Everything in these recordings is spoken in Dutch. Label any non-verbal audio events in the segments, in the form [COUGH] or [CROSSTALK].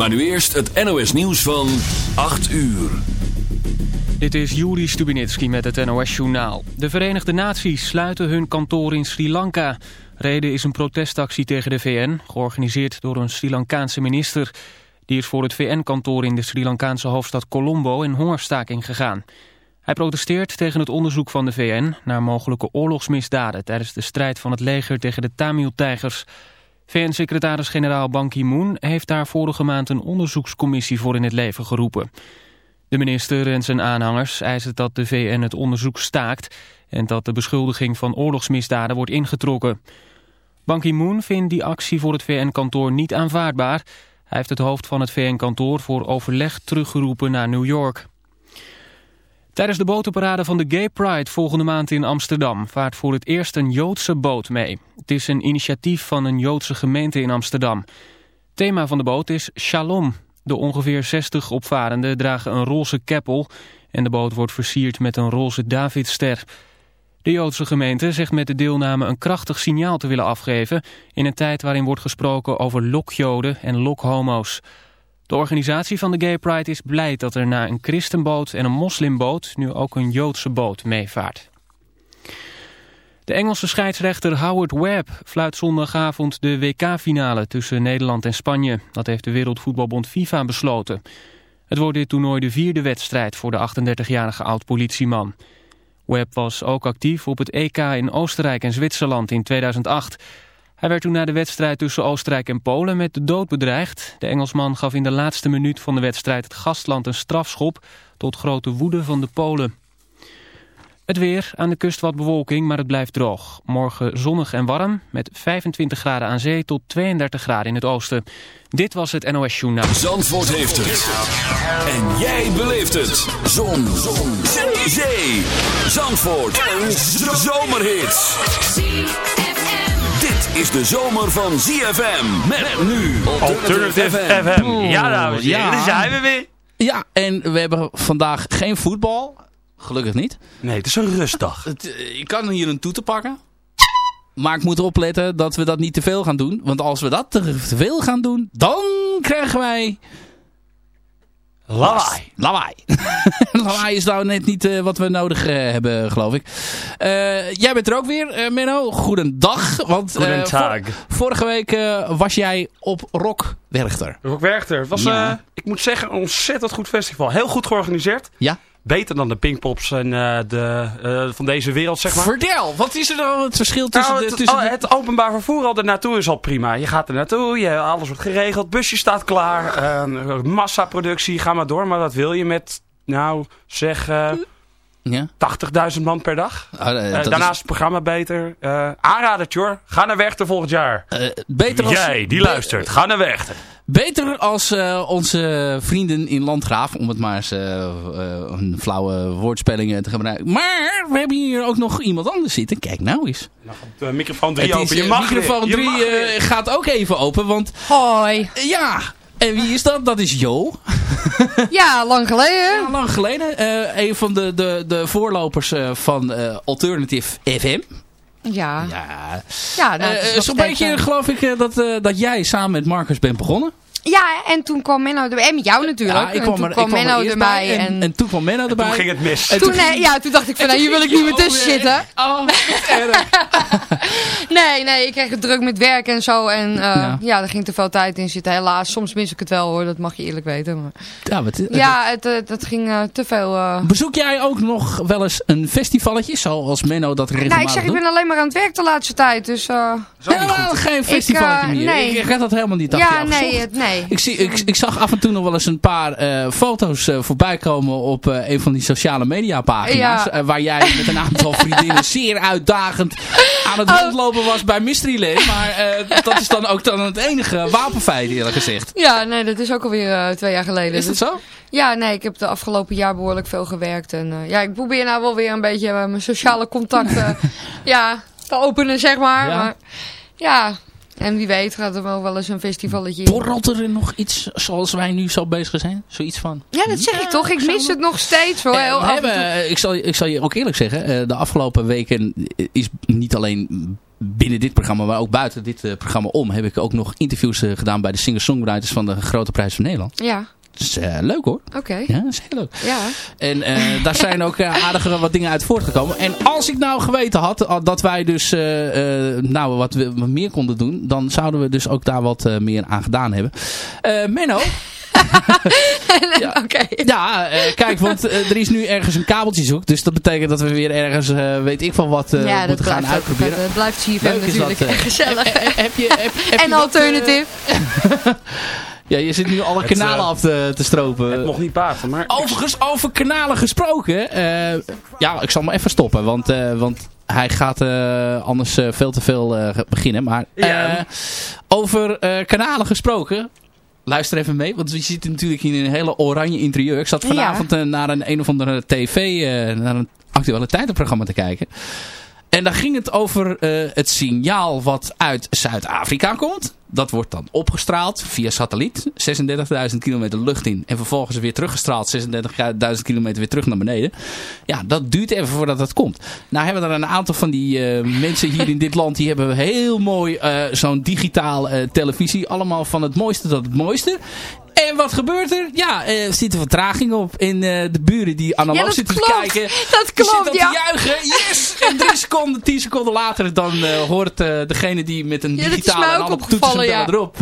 Maar nu eerst het NOS nieuws van 8 uur. Dit is Juri Stubinitski met het NOS-journaal. De Verenigde Naties sluiten hun kantoor in Sri Lanka. Reden is een protestactie tegen de VN, georganiseerd door een Sri Lankaanse minister. Die is voor het VN-kantoor in de Sri Lankaanse hoofdstad Colombo in hongerstaking gegaan. Hij protesteert tegen het onderzoek van de VN naar mogelijke oorlogsmisdaden... tijdens de strijd van het leger tegen de Tamil-tijgers... VN-secretaris-generaal Ban Ki-moon heeft daar vorige maand een onderzoekscommissie voor in het leven geroepen. De minister en zijn aanhangers eisen dat de VN het onderzoek staakt en dat de beschuldiging van oorlogsmisdaden wordt ingetrokken. Ban Ki-moon vindt die actie voor het VN-kantoor niet aanvaardbaar. Hij heeft het hoofd van het VN-kantoor voor overleg teruggeroepen naar New York. Tijdens de botenparade van de Gay Pride volgende maand in Amsterdam vaart voor het eerst een Joodse boot mee. Het is een initiatief van een Joodse gemeente in Amsterdam. Thema van de boot is Shalom. De ongeveer 60 opvarenden dragen een roze keppel en de boot wordt versierd met een roze Davidster. De Joodse gemeente zegt met de deelname een krachtig signaal te willen afgeven in een tijd waarin wordt gesproken over lokjoden en lokhomo's. De organisatie van de Gay Pride is blij dat er na een christenboot en een moslimboot nu ook een Joodse boot meevaart. De Engelse scheidsrechter Howard Webb fluit zondagavond de WK-finale tussen Nederland en Spanje. Dat heeft de Wereldvoetbalbond FIFA besloten. Het wordt dit toernooi de vierde wedstrijd voor de 38-jarige oud-politieman. Webb was ook actief op het EK in Oostenrijk en Zwitserland in 2008... Hij werd toen na de wedstrijd tussen Oostenrijk en Polen met de dood bedreigd. De Engelsman gaf in de laatste minuut van de wedstrijd het gastland een strafschop... tot grote woede van de Polen. Het weer, aan de kust wat bewolking, maar het blijft droog. Morgen zonnig en warm, met 25 graden aan zee tot 32 graden in het oosten. Dit was het NOS Journaal. Zandvoort heeft het. En jij beleeft het. Zon. Zon. Zee. Zandvoort. Een zomerhit. Is de zomer van ZFM. Met nu Alternative FM. Ja, dames en heren, daar zijn we weer. Ja, en we hebben vandaag geen voetbal. Gelukkig niet. Nee, het is een rustdag. [LAUGHS] Het, eh, ik kan hier een toeter pakken. Maar ik moet erop letten dat we dat niet te veel gaan doen. Want als we dat te veel gaan doen, dan krijgen wij... Lawaai. Lawaai. [LAUGHS] Lawaai is nou net niet eh, wat we nodig eh, hebben, geloof ik. Eh, jij bent er ook weer, Menno. Goedendag. Want eh, Goedendag. vor- vorige week was jij op Rock Werchter. Rock Werchter. Het was, Ja. eh, ik moet zeggen, een ontzettend goed festival. Heel goed georganiseerd. Ja? Beter dan de Pinkpops en eh, de, eh, van deze wereld, zeg maar. Vertel, wat is er dan het verschil tussen Nou, de... het, Tussen de- het openbaar vervoer al naartoe is al prima. Je gaat er naartoe, je, alles wordt geregeld, busje staat klaar, eh, massaproductie, ga maar door. Maar wat wil je met, nou, zeg, ja? 80.000 man per dag? Ah, dat is- daarnaast het programma beter. Eh aanradertje hoor, ga naar Werchter volgend jaar. Eh, beter als, Jij, die luistert, ga naar Werchter. Beter als eh, onze vrienden in Landgraaf, om het maar eens eh, eh, een flauwe woordspeling te gebruiken. Maar we hebben hier ook nog iemand anders zitten. Kijk nou eens. De microfoon 3 Het open, je mag microfoon weer. Je 3 mag weer. eh, gaat ook even open, want Hoi. ja... En wie is dat? Dat is Jo. [LAUGHS] Ja, lang geleden. Ja, lang geleden. eh, een van de, de, de voorlopers eh, van eh, Alternative FM. Ja. Ja. Ja, nou, nog Zo'n beetje geloof ik dat, eh, dat jij samen met Marcus bent begonnen. Ja, en toen kwam Menno erbij. En met jou natuurlijk. Ja, ik en kwam toen er, ik kwam kwam er Menno eerst erbij. bij En, en, en toen kwam Menno erbij. Toen ging het mis. En toen, nee, ja, toen dacht ik van, nou, hier wil ik niet meer tussen zitten. Oh, erg. [LAUGHS] Nee, nee, ik kreeg het druk met werk en zo. En eh, Ja. ja. er ging te veel tijd in zitten. Helaas, soms mis ik het wel hoor. Dat mag je eerlijk weten. Maar... Ja, wat, Ja, het, het, het ging eh, te veel... eh. Bezoek jij ook nog wel eens een festivalletje, zoals Menno dat regelmatig Nou, ik zeg, ik ben alleen maar aan het werk de laatste tijd. Dus eh, Helemaal geen festivalletje eh, meer. nee. Ik, ik heb dat helemaal niet achter ja, nee, het, nee. Ik, zie, ik, ik zag af en toe nog wel eens een paar eh, foto's eh, voorbij komen op eh, een van die sociale media pagina's. Ja. waar jij met een aantal vriendinnen [LAUGHS] zeer uitdagend aan het Oh. rondlopen was bij Mysteryland. Maar eh, dat is dan ook dan het enige wapenfeit eerlijk gezegd. Ja, nee, dat is ook alweer twee jaar geleden. Is dat Dus- zo? Ja, nee, ik heb de afgelopen jaar behoorlijk veel gewerkt. En ja, ik probeer nou wel weer een beetje mijn sociale contacten [LAUGHS] ja, te openen, zeg maar. Ja. Maar ja, en wie weet gaat er wel wel eens een festivalletje in. Borrelt er nog iets zoals wij nu zo bezig zijn? Zoiets van... Ja, dat zeg ik toch. Ik mis het nog steeds hoor. Eh, Heel af hebben, eh, ik, zal, ik zal je ook eerlijk zeggen, eh, de afgelopen weken is niet alleen binnen dit programma, maar ook buiten dit programma om, heb ik ook nog interviews gedaan bij de singer-songwriters van de Grote Prijs van Nederland. Ja. Is uh, leuk hoor. Oké. Ja, dat is heel leuk. Ja. En uh, daar zijn ook uh, aardige wat dingen uit voortgekomen. En als ik nou geweten had dat wij dus nou, wat, we, wat meer konden doen, dan zouden we dus ook daar wat meer aan gedaan hebben. Menno. [LAUGHS] ja, Oké. Ja, kijk, want er is nu ergens een kabeltje zoek. Dus dat betekent dat we weer ergens, weet ik van wat, ja, moeten gaan uitproberen. Ja, dat blijft CFM natuurlijk dat, [LAUGHS] gezellig. heb je, heb, heb en je alternatief. [LAUGHS] Ja, je zit nu alle kanalen uh, af te, te, stropen. Het mocht niet baten, maar... Overigens, over kanalen gesproken. Uh, ja, ik zal maar even stoppen, want, uh, want hij gaat anders veel te veel beginnen. Maar ja. over kanalen gesproken... Luister even mee, want je zit natuurlijk in een hele oranje interieur. Ik zat vanavond ja. naar een een of andere tv, naar een actualiteitenprogramma te kijken. En daar ging het over het signaal wat uit Zuid-Afrika komt dat wordt dan opgestraald via satelliet. 36.000 kilometer lucht in. En vervolgens weer teruggestraald. 36.000 kilometer weer terug naar beneden. Ja, dat duurt even voordat dat komt. Nou hebben we er een aantal van die uh, mensen hier in dit land. Die hebben heel mooi uh, zo'n digitaal uh, televisie. Allemaal van het mooiste tot het mooiste. En wat gebeurt er? Ja, er zit een vertraging op. Uh, de buren die analoog ja, zitten klopt. te kijken. Dat klopt, die ja. te juichen. Yes! En drie seconden, tien seconden later dan uh, hoort uh, degene die met een digitale en toetsen ja. erop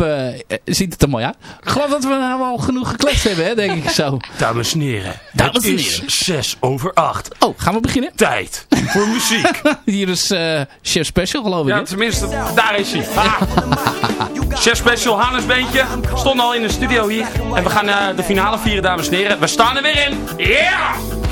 ziet het er mooi uit. Ik geloof dat we nou al genoeg gekletst hebben, hè, denk ik zo. Dames en heren, Dames het is heren. zes over acht. Oh, gaan we beginnen? Tijd voor muziek. [LAUGHS] Hier is Chef Special, geloof ik. Ja, tenminste, daar is hij. Ah. [LAUGHS] Chef Special Hannesbeentje stond al in de studio hier. En we gaan uh, de finale vieren, dames en heren. We staan er weer in. Yeah!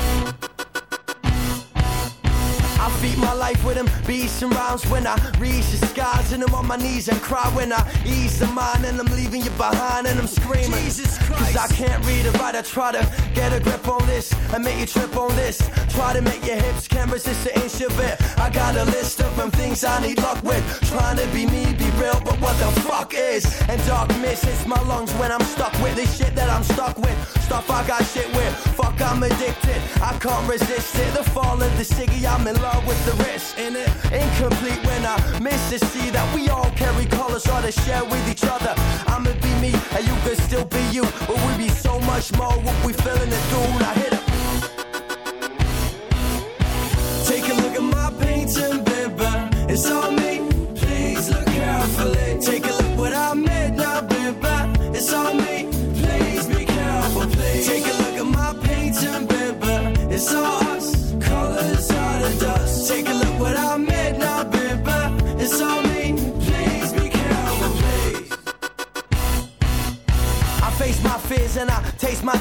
Feed my life with them beats and rhymes when I reach the skies and I'm on my knees and cry when I ease the mind and I'm leaving you behind and I'm screaming. Cause I can't read or write. I try to get a grip on this and make you trip on this. Try to make your hips can't resist the inch of it. I got a list of them things I need luck with. Trying to be me, be real, but what the fuck is? And dark mist hits my lungs when I'm stuck with this shit that I'm stuck with. Stuff I got shit with. Fuck, I'm addicted. I can't resist it. The fall of the ciggy, I'm in love with the risk in it. Incomplete when I miss to see that we all carry colors all to share with each other. I'ma be me and you could still be you, but we be so much more what we feeling it through.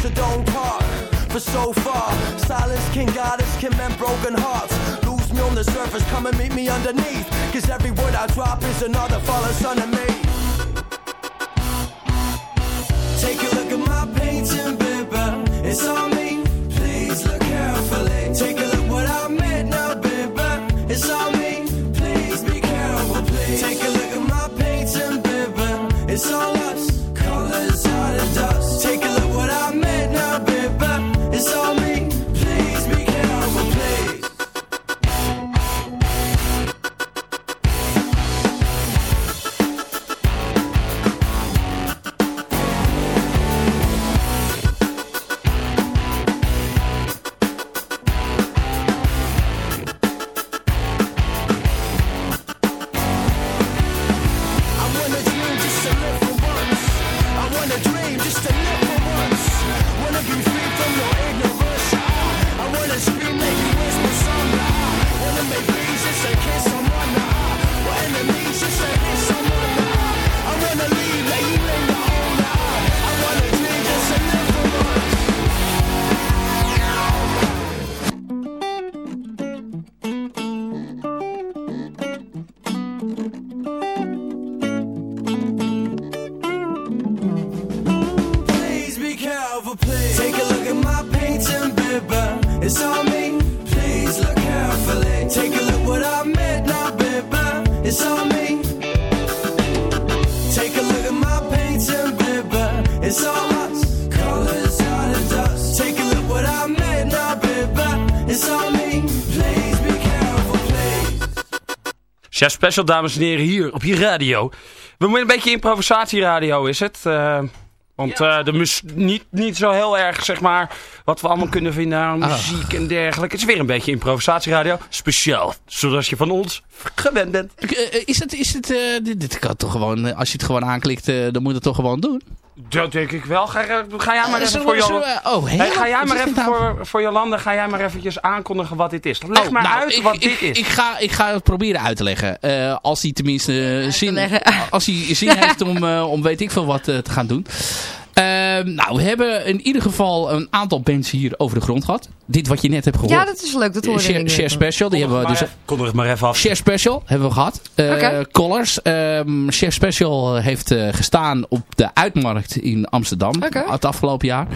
So don't talk for so far. Silence can guide us, can mend broken hearts. Lose me on the surface, come and meet me underneath. Cause every word I drop is another fallen son of me. Take a look at my painting, baby. It's on me. Special, dames en heren, hier op je radio. We moeten een beetje improvisatieradio, is het? Eh, want eh, de mus niet, niet zo heel erg, zeg maar, wat we allemaal kunnen vinden aan muziek en dergelijke. Het is weer een beetje improvisatieradio. Speciaal, zoals je van ons gewend bent. Eh, is het, is het, eh, dit, dit kan toch gewoon, eh, als je het gewoon aanklikt, eh, dan moet je het toch gewoon doen? Dat denk ik wel. Ga, ga jij maar Eh, even voor Jolanda... oh, Hey, ga jij maar even nou? voor, voor Jolanda, ga jij maar eventjes aankondigen wat dit is. Leg Oh, maar nou, uit ik, wat ik, dit is. Ik ga, ik ga het proberen uit te leggen. Eh, als hij tenminste eh, zin, als hij zin [LAUGHS] heeft om, eh, om weet ik veel wat eh, te gaan doen. Ehm, nou, we hebben in ieder geval een aantal bands hier over de grond gehad. Dit wat je net hebt gehoord. Ja, dat is leuk. Dat hoorde Share, ik. Share Special, die hebben we dus... Kondig het maar even af. Share Special hebben we gehad. Eh Oké. Colors. Ehm Share Special heeft eh, gestaan op de Uitmarkt in Amsterdam. Oké. Het afgelopen jaar.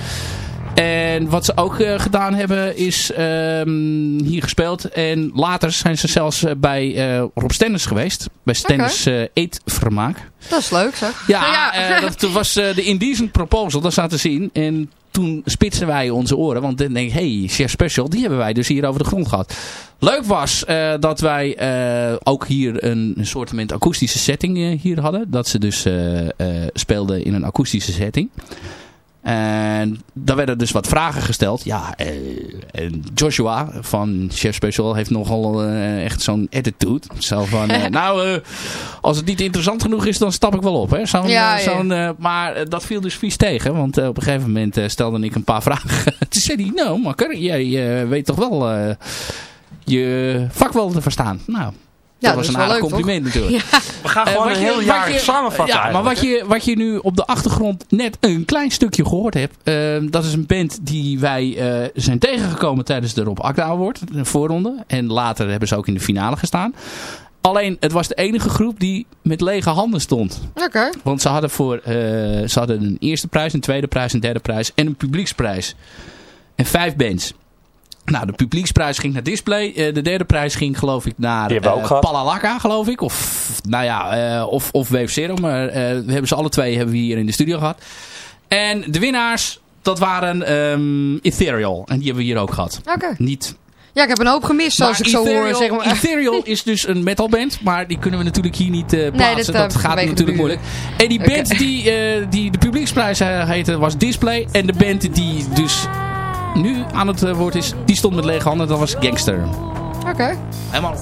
En wat ze ook eh, gedaan hebben is ehm, hier gespeeld. En later zijn ze zelfs eh, bij eh, Rob Stenders geweest. Bij Stenders eh, Eetvermaak. Dat is leuk, zeg. Ja, eh, dat [LAUGHS] was de Indecent Proposal, dat zaten te zien. En toen spitsen wij onze oren. Want dan denk ik, hey, Chef Special, die hebben wij dus hier over de grond gehad. Leuk was eh, dat wij eh, ook hier een, een soort akoestische setting hier hadden. Dat ze dus speelden in een akoestische setting. En daar werden dus wat vragen gesteld. Ja, eh, en Joshua van Chef Special heeft nogal eh, echt zo'n attitude. Zo van, eh, [LAUGHS] nou, als het niet interessant genoeg is, dan stap ik wel op. Hè? Zo'n, Ja, ja. zo'n, maar dat viel dus vies tegen. Want op een gegeven moment stelde ik een paar [LAUGHS] vragen. Toen zei hij, nou makker, jij weet toch wel je vak wel te verstaan. Nou, dat was een aardig leuk, toch? compliment natuurlijk. We gaan Eh, gewoon een heel jaar je- samenvatten Ja, maar wat je, wat je nu op de achtergrond net een klein stukje gehoord hebt. eh, dat is een band die wij eh, zijn tegengekomen tijdens de Rob Akda Award. De voorronde. En later hebben ze ook in de finale gestaan. Alleen, het was de enige groep die met lege handen stond. Oké. Want ze hadden, voor, eh, ze hadden een eerste prijs, een tweede prijs, een derde prijs en een publieksprijs. En vijf bands. Nou, de publieksprijs ging naar Display. Eh, de derde prijs ging geloof ik naar Die hebben we ook eh, gehad. Palalaka, geloof ik. Of, nou ja, eh, of, of Wave Zero. Maar eh, we hebben ze alle twee hebben we hier in de studio gehad. En de winnaars, dat waren ehm, Ethereal. En die hebben we hier ook gehad. Oké. Niet Ja, ik heb een hoop gemist, zoals maar ik zo hoor. Ethereal- Zeg maar. Ethereal [LAUGHS] is dus een metalband, maar die kunnen we natuurlijk hier niet eh, plaatsen. dat, dat, gaat natuurlijk moeilijk. En die band die, eh, die de publieksprijs heette was Display. En de band die dus nu aan het eh, woord is, die stond met lege handen. Dat was Gangster. Oké. Helemaal.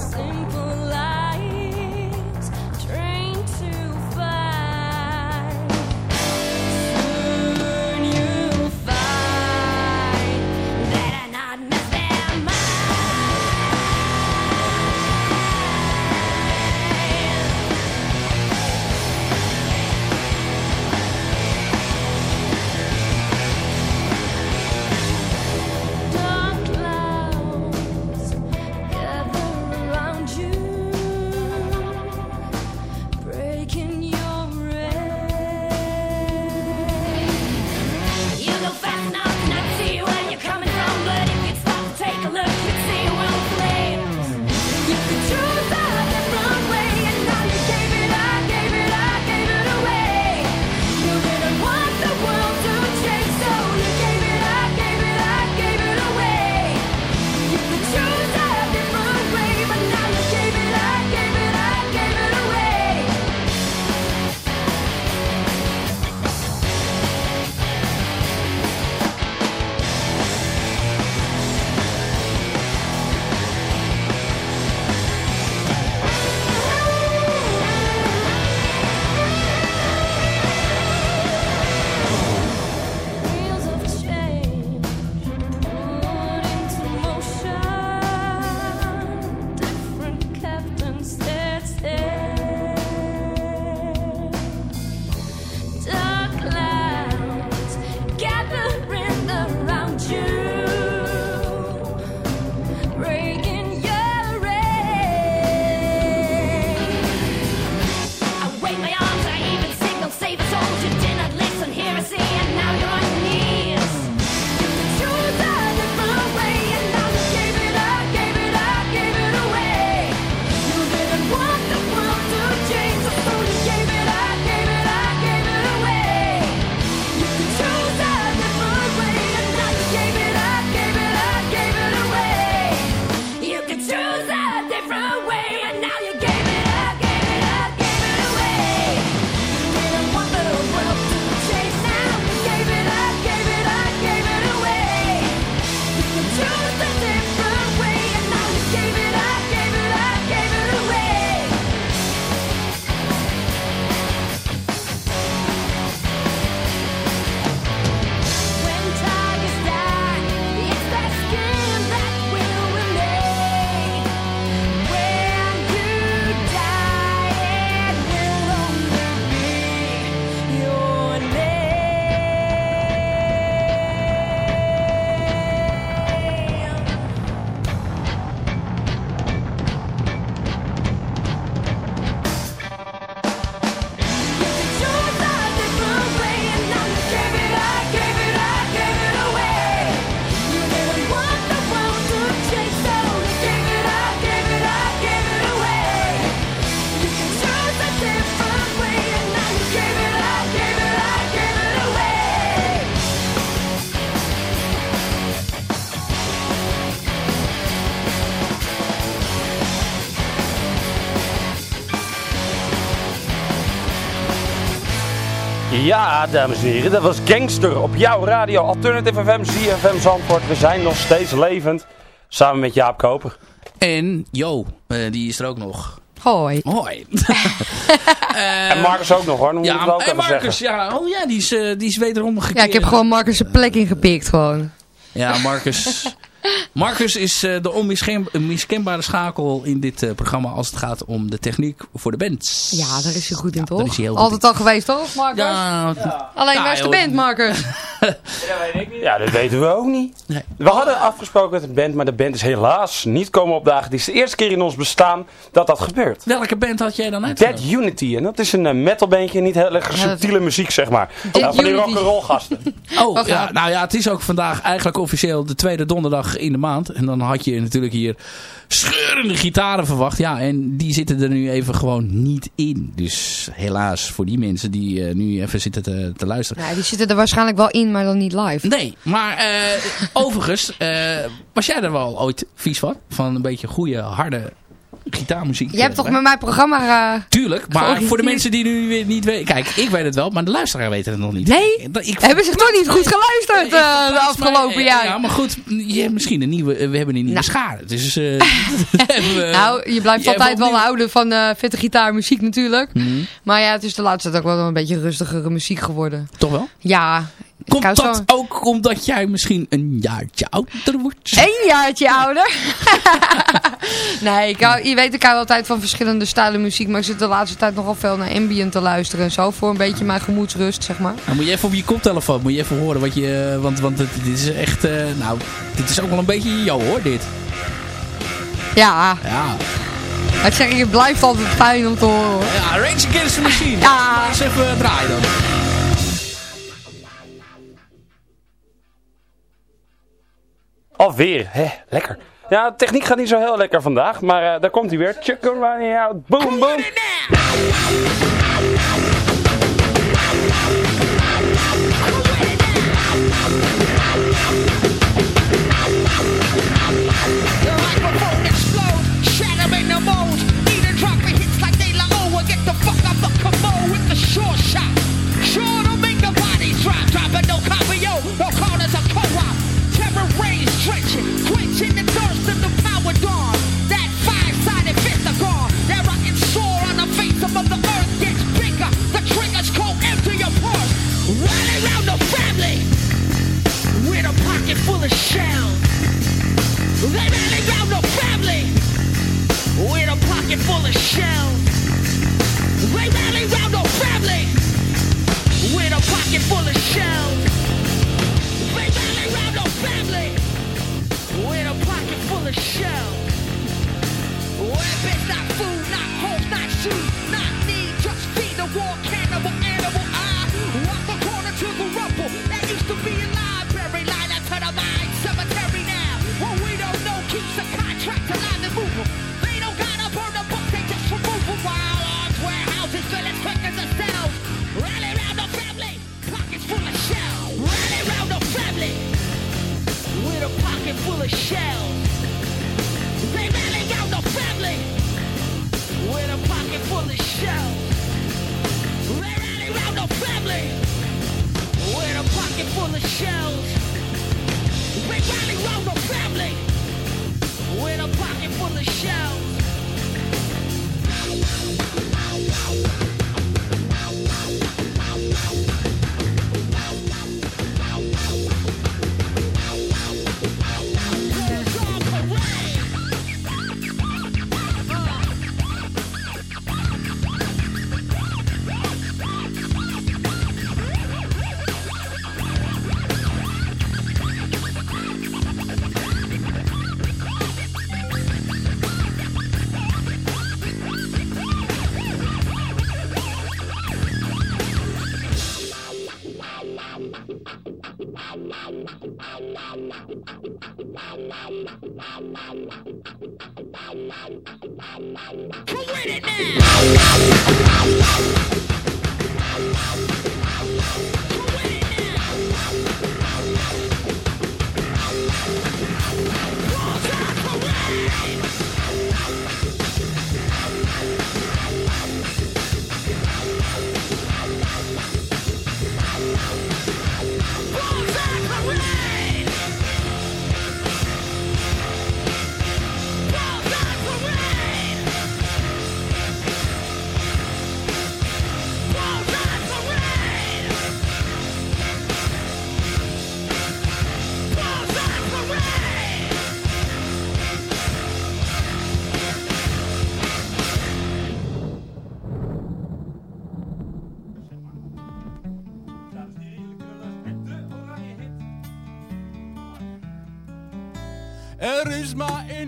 Ja, dames en heren, dat was Gangster op jouw radio. Alternative FM, ZFM Zandvoort. We zijn nog steeds levend. Samen met Jaap Koper. En Jo, eh, die is er ook nog. Hoi. Hoi. [LAUGHS] en Marcus ook nog hoor, dan moet ja, ook en Marcus, zeggen. ja, oh ja, die is, eh, die is wederom gekeerd. Ja, ik heb gewoon Marcus een plek ingepikt gewoon. Ja, Marcus. [LAUGHS] Marcus is eh, de onmiskenbare schakel in dit eh, programma als het gaat om de techniek voor de bands. Ja, daar is hij goed in, Ja, toch? daar is hij heel goed Altijd al geweest, toch, Marcus? Ja, Alleen, Ja, waar is de band, Marcus? [LAUGHS] Ja, dat weten we ook niet. Nee. We hadden afgesproken met de band, maar de band is helaas niet komen opdagen. Het is de eerste keer in ons bestaan dat dat gebeurt. welke band had jij dan Dead uitgenodigd? Unity, en dat is een eh, metalbandje, niet heel erg subtiele muziek zeg maar. Ja, van die rock'n'roll gasten. Oh, ja, ja. nou ja, het is ook vandaag eigenlijk officieel de tweede donderdag in de maand. En dan had je natuurlijk hier scheurende gitaren verwacht. Ja, en die zitten er nu even gewoon niet in. Dus helaas voor die mensen die eh, nu even zitten te, te luisteren. Ja, die zitten er waarschijnlijk wel in, maar dan niet live. Nee, maar eh, [LAUGHS] overigens, eh, was jij er wel ooit vies van? Van een beetje goede, harde gitaarmuziek? Jij hebt toch eh, met mijn programma... eh, Tuurlijk, maar voor de mensen die nu weer niet weten... Kijk, ik weet het wel, maar de luisteraar weet het nog niet. Nee? Ik, ik, hebben ze toch niet goed geluisterd eh, de afgelopen mij, jaar? Ja, maar goed, je hebt misschien een nieuwe, we hebben een nieuwe Nou. schade. Dus, eh, [LAUGHS] we- Nou, je blijft altijd wel houden van eh vette gitaarmuziek natuurlijk. Mhm. Maar ja, het is de laatste tijd ook wel een beetje rustigere muziek geworden. Toch wel? Ja. Komt dat zo- ook omdat jij misschien een jaartje ouder wordt? Eén jaartje ouder. [LAUGHS] nee, ik hou, je weet, ik hou altijd van verschillende stijlen muziek. Maar ik zit de laatste tijd nogal veel naar ambient te luisteren en zo. Voor een beetje mijn gemoedsrust, zeg maar. Nou, moet je even op je koptelefoon, moet je even horen wat je... Want, want dit is echt, eh, nou, dit is ook wel een beetje jou hoor, dit. Ja, Ja, maar ik zeg, je het blijft altijd fijn om te horen. ja Rage Against the Machine. Ja. Eens even draaien dan. Alweer, hè, lekker. Ja, de techniek gaat niet zo heel lekker vandaag, maar eh, daar komt hij weer. Chuck out, boom, boom. Shells. They rally round no family with a pocket full of shells. They rally round the family with a pocket full of shells. They rally round the family with a pocket full of shells. Weapons, not food, not homes, not shoes, not need, just feed the war cannibal animal. I walk the corner to the rubble that used to be a contract alive and moving. They don't gotta burn the book, they just remove them. While arms, warehouses, fill as quick as the cells. Rally round the family, pockets full of shells. Rally round the family with a pocket full of shells. They rally round the family with a pocket full of shells. They rally round the family with a pocket full of shells. They rally round the family with a pocket full of shells.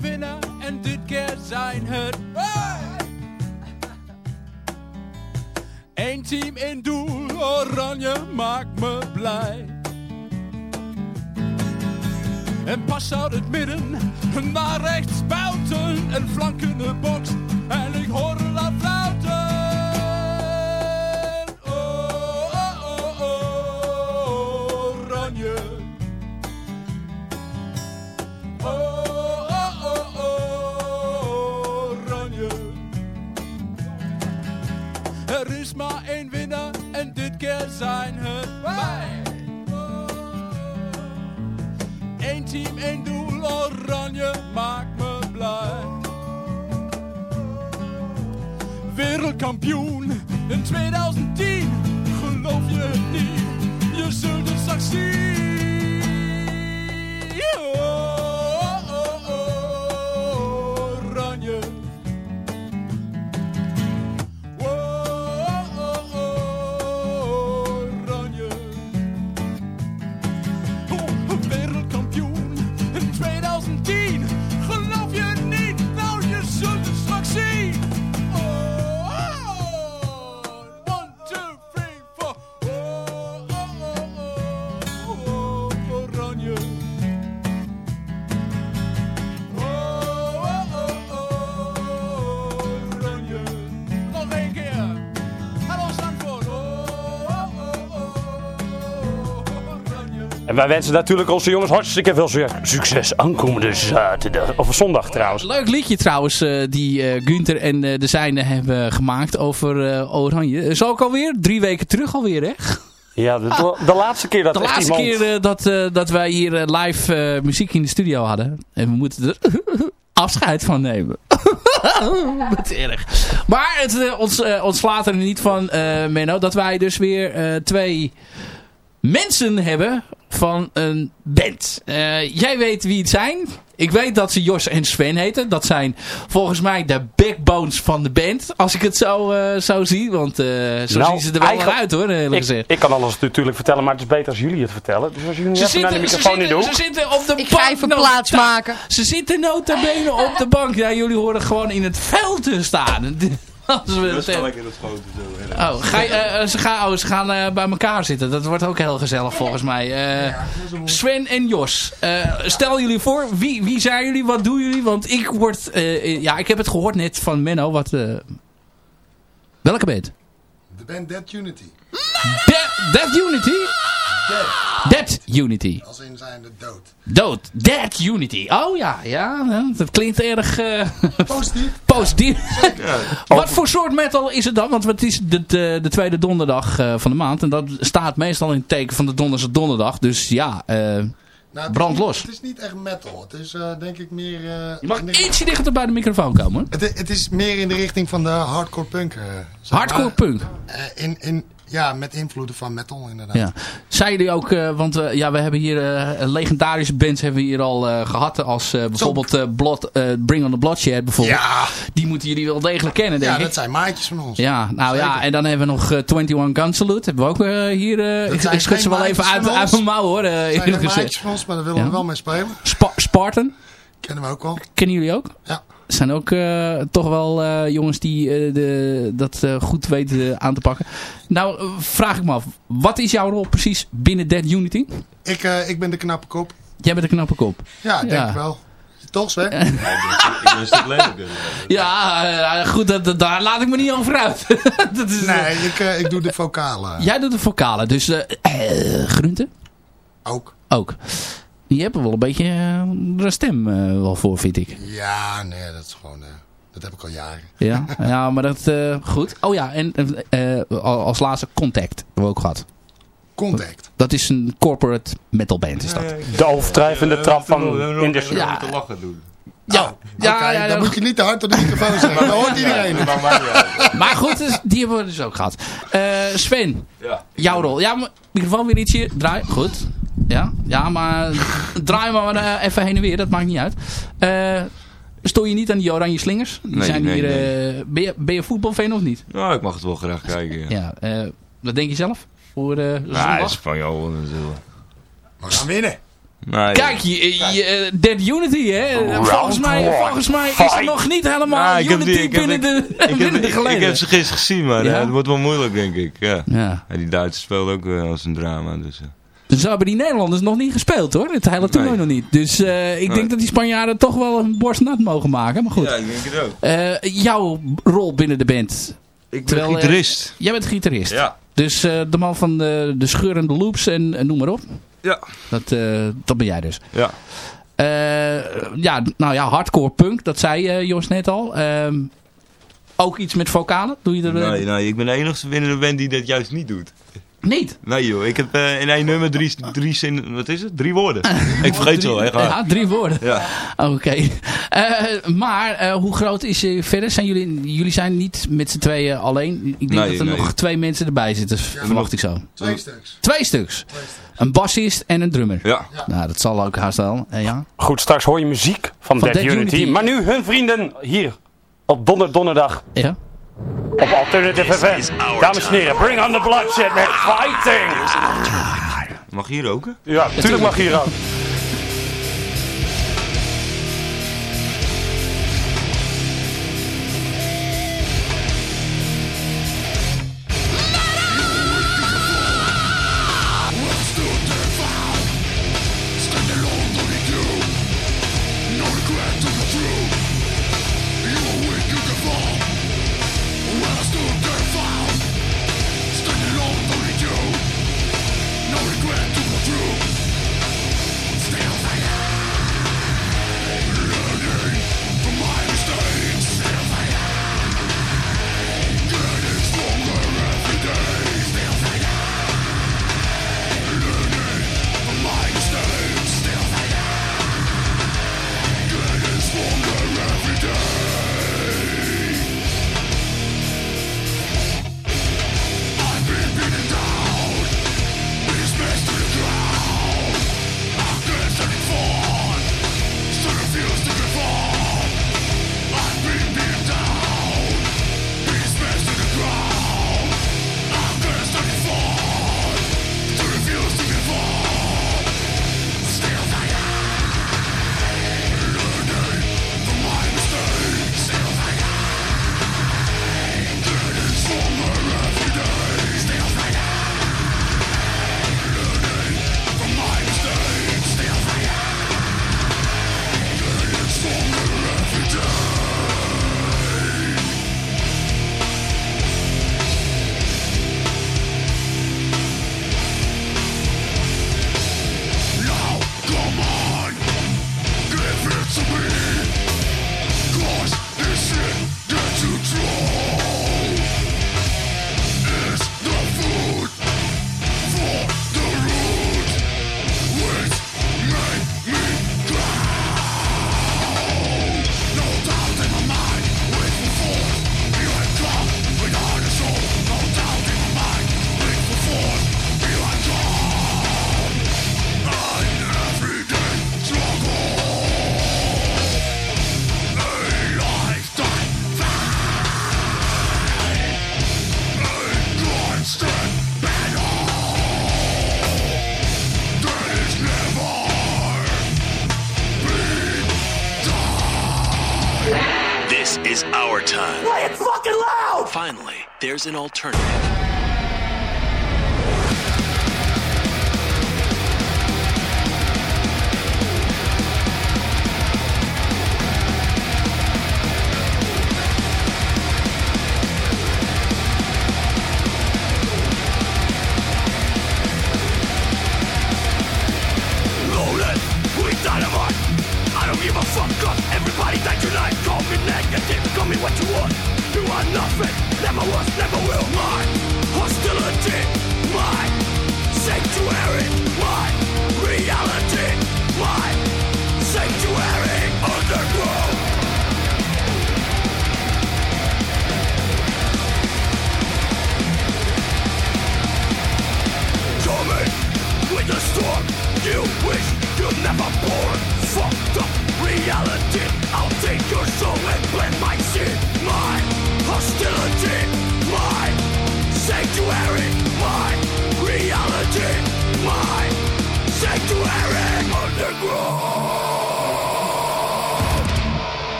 Winnaar en dit keer zijn het wij. Eén team in doel, oranje maakt me blij. En pas uit het midden, naar rechts buiten. En flanken de box, en ik hoor dat fluiten. Maar één winnaar en dit keer zijn het wij. Eén team, één doel, oranje maakt me blij. Wereldkampioen in 2010, geloof je het niet? Je zult het straks zien. Wij wensen natuurlijk onze jongens hartstikke veel su- succes aankomende zaterdag. Of zondag trouwens. Leuk liedje trouwens, eh, die eh Gunther en eh, de zijne hebben gemaakt over Oranje. Is ook alweer, drie weken terug alweer hè? Ja, de, de laatste keer dat De laatste iemand... keer dat, dat wij hier live muziek in de studio hadden. En we moeten er [LAUGHS] afscheid van nemen. [LAUGHS] Wat erg. Maar het ons, ontslaat er niet van, Menno, dat wij dus weer twee mensen hebben van een band. Eh, jij weet wie het zijn. Ik weet dat ze Jos en Sven heten. Dat zijn volgens mij de backbones van de band. Als ik het zo, eh, zo zie. Want eh, zo Nou, zien ze er wel uit hoor, eerlijk Ik, gezegd. ik kan alles natuurlijk vertellen, maar het is beter als jullie het vertellen. Dus als jullie Ze even naar de zitten, ze, microfoon zitten, hoek... ze zitten op de Ik bank. ga even plaats maken. Ze zitten nota bene op de bank. Ja, jullie horen gewoon in het veld te staan. Als we het hebben. in het schoten zo. Oh, ga eh, eh, ze gaan, oh, ze gaan eh, bij elkaar zitten. Dat wordt ook heel gezellig volgens mij. Eh, Sven en Jos. eh, stel jullie voor, wie, wie zijn jullie? Wat doen jullie? Want ik word... eh, ja, ik heb het gehoord net van Menno. Wat, eh, welke band? De band Dead Unity. Dead, Dead Unity? Dead Unity. Als in zijn de dood. Dood. Dead Unity. Oh ja, ja. ja, Dat klinkt erg eh, Positief. [LAUGHS] positief. [LAUGHS] Wat voor soort metal is het dan? Want het is de, de, de tweede donderdag eh, van de maand. En dat staat meestal in het teken van de donderse donderdag. Dus ja, Nou, het Brand is niet- los. Het is niet echt metal. Het is eh, denk ik meer... eh, je mag de- ietsje dichter bij de microfoon komen. het, het is meer in de richting van de hardcore punk. eh, zeg Hardcore maar. punk. Eh, in, in, ja, met invloeden van metal inderdaad. Ja. Zijn jullie ook, eh, want eh, ja, we hebben hier eh, legendarische bands hebben we hier al eh, gehad. Als bijvoorbeeld Blood, Bring on the Bloodshed bijvoorbeeld. Ja, Die moeten jullie wel degelijk kennen, denk ja ik. dat zijn maatjes van ons. Ja, nou ja, en dan hebben we nog eh, 21 Gun Salute. Hebben we ook hier... ik, ik schud ze wel even uit, uit mijn mouw hoor. eh, Dat zijn maatjes van ons, maar daar willen Ja. we wel mee spelen. Spa- Spartan, Kennen we ook wel. kennen jullie ook? Ja. Zijn ook eh, toch wel eh, jongens die eh, de, dat eh, goed weten aan te pakken. Nou, vraag ik me af. Wat is jouw rol precies binnen Dead Unity? Ik, eh, ik ben de knappe kop. Jij bent een knappe kop. Ja, denk Ja. ik wel. Toch? [LAUGHS] Ik ben een stuk lelijker. Ja, goed, dat, dat- daar laat ik me niet over uit. [LAUGHS] dat is, Nee, ik, eh, ik doe de vocalen. Jij doet de vocalen, dus eh eh, Grunten Ook. ook. Die hebben wel een beetje eh, een stem eh, wel voor, vind ik. Ja, nee, dat is gewoon... eh, dat heb ik al jaren. Ja, [LAUGHS] ja maar dat... eh, goed. Oh ja, en eh, al- als laatste Contact hebben we ook gehad. Contact. Dat is een corporate metal band, is dat. De overdrijvende trap van industrie. Ja. te lachen doen. Ja, Oké, ja, ja, dan moet je niet te hard op de microfoon zeggen. Dan hoort iedereen. Maar goed, dus, die hebben we dus ook gehad. Eh, Sven, Ja. jouw rol. Ja, maar microfoon weer ietsje. Draai. Goed. Ja, ja maar [LAUGHS] draai maar eh, even heen en weer. Dat maakt niet uit. Eh stoor je niet aan die oranje slingers? Die Nee, zijn nee, hier, nee. eh, ben, je, ben je voetbalfan of niet? Nou, ik mag het wel graag kijken. Ja. Ja. eh, wat denk je zelf? Voor eh Nou, zondag? Spanjolen natuurlijk. We gaan winnen. Nee, Kijk, je, je, Dead Unity, hè? Volgens mij, volgens mij is het nog niet helemaal heb Unity die- ik heb- binnen de, ik, heb, [LAUGHS] binnen de geleden. ik heb ze gisteren gezien, maar Ja? het wordt wel moeilijk, denk ik. Ja. Ja. Ja, die Duitsers speelden ook als een drama. Dus. Dus hebben die Nederlanders nog niet gespeeld, hoor. Het hele toernooi Nee. nog niet. Dus eh, ik Nee. denk dat die Spanjaarden toch wel een borst nat mogen maken. Maar goed. Ja, ik denk het ook. Eh, jouw rol binnen de band. Ik ben Terwijl, eh, gitarist. Jij bent gitarist. Ja. Dus de man van de, de scheurende loops en, en noem maar op. Ja. Dat, dat ben jij dus. Ja. Ja, nou ja, hardcore punk, dat zei Jos net al. Ehm, ook iets met vocalen? Doe je er... Nee, nee, ik ben de enige binnen de band die dat juist niet doet. Niet? Nee joh, ik heb eh, in één nummer drie, drie zin, wat is het? Drie woorden. [LAUGHS] ik vergeet echt waar. Ja, drie woorden. Ja. Oké. Eh, maar eh, hoe groot is je verder? Zijn jullie, jullie zijn niet met z'n tweeën alleen. Ik denk Nee, dat er nee. nog twee mensen erbij zitten, verwacht ik zo. Twee stuks. Twee stuks. Een bassist en een drummer. Ja. Nou, dat zal ook haast wel. Ja. Goed, straks hoor je muziek van, Van Dead, Dead Unity. Unity. Maar nu hun vrienden hier op donder, donderdag ja. Op Alternative FM. Dames en heren, bring on the bloodshed met fighting. Mag je hier roken? Ja, tuurlijk mag hier ook. [LAUGHS]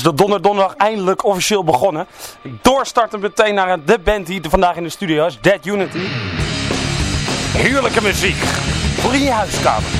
is de Donder Donderdag eindelijk officieel begonnen. Doorstarten meteen naar de band die vandaag in de studio is, Dead Unity. Heerlijke muziek voor je huiskamer.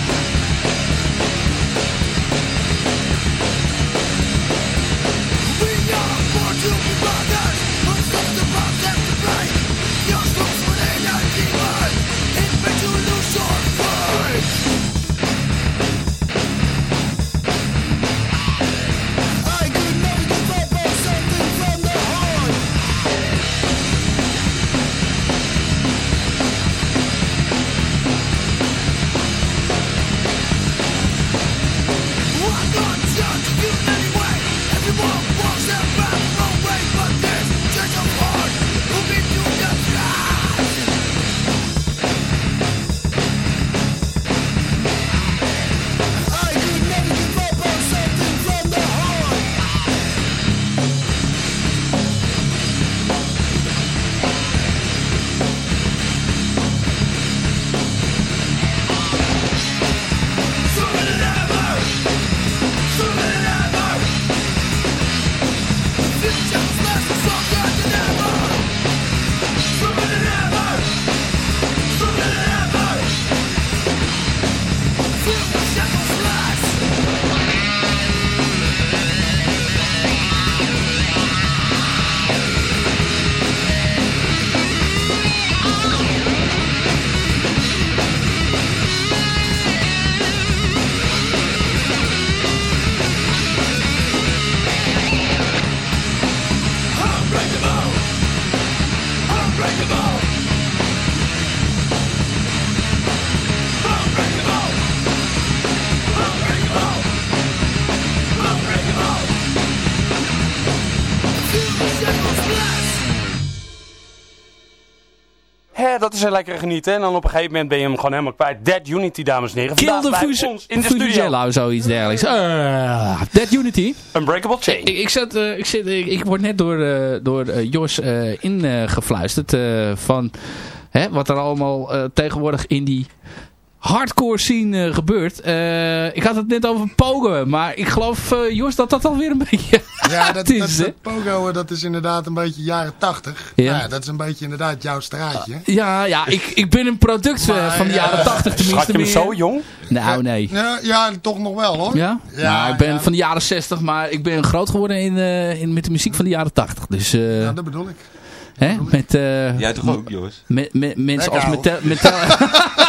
Een lekkere genieten. En dan op een gegeven moment ben je hem gewoon helemaal kwijt. Dead Unity, dames en heren. Kill the ons in de studio. Of zoiets dergelijks. Eh, Dead Unity. Unbreakable Chain. Ik, ik, zat, eh, ik, zit, ik, ik word net door, eh, door eh, Jos ingefluisterd van hè, wat er allemaal tegenwoordig in die hardcore scene eh, gebeurt. Eh, ik had het net over Pogo, maar ik geloof eh, Jos dat dat alweer een [LAUGHS] beetje Ja, dat, dat, is. hè? dat pogo, dat is inderdaad een beetje jaren tachtig. Ja. Ja. dat is een beetje inderdaad jouw straatje. Ja, ja ik, ik ben een product Maar, van de ja, jaren 80 tenminste. Schat je hem meer. zo jong? Nou, nee. Ja, ja, toch nog wel hoor. Ja? Ja, nou, ik ben ja. van de jaren 60, maar ik ben groot geworden in, eh, in, met de muziek van de jaren 80. Dus, eh, Ja, dat bedoel ik. hè, met, eh, Jij toch ook, Joris? met, met mensen als Lekker, Metal, Metal, [LAUGHS]